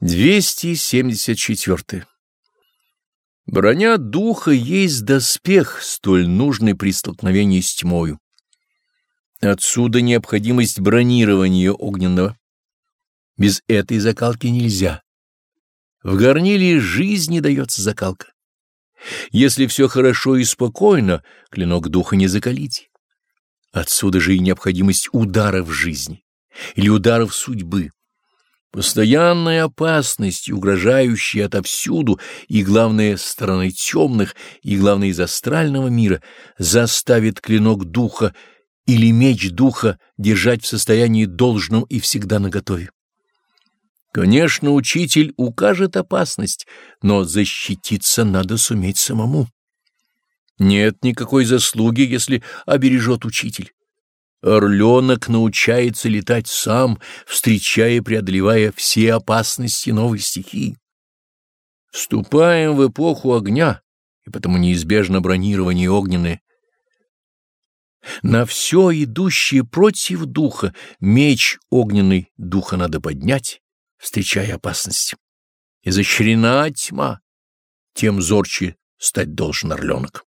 274. Броня духа есть доспех, столь нужный при столкновении с тьмою. Отсюда необходимость бронирования огненного. Без этой закалки нельзя. В горниле жизни дается закалка. Если все хорошо и спокойно, клинок духа не закалите. Отсюда же и необходимость ударов жизни или ударов судьбы. Постоянная опасность, угрожающая отовсюду, и, главное, стороной темных, и, главное, из астрального мира, заставит клинок духа или меч духа держать в состоянии должном и всегда наготове. Конечно, учитель укажет опасность, но защититься надо суметь самому. Нет никакой заслуги, если обережет учитель. Орленок научается летать сам, встречая и преодолевая все опасности новой стихии. Вступаем в эпоху огня, и потому неизбежно бронирование огненное. На все идущее против духа меч огненный духа надо поднять, встречая опасность. Изощрена тьма, тем зорче стать должен орленок.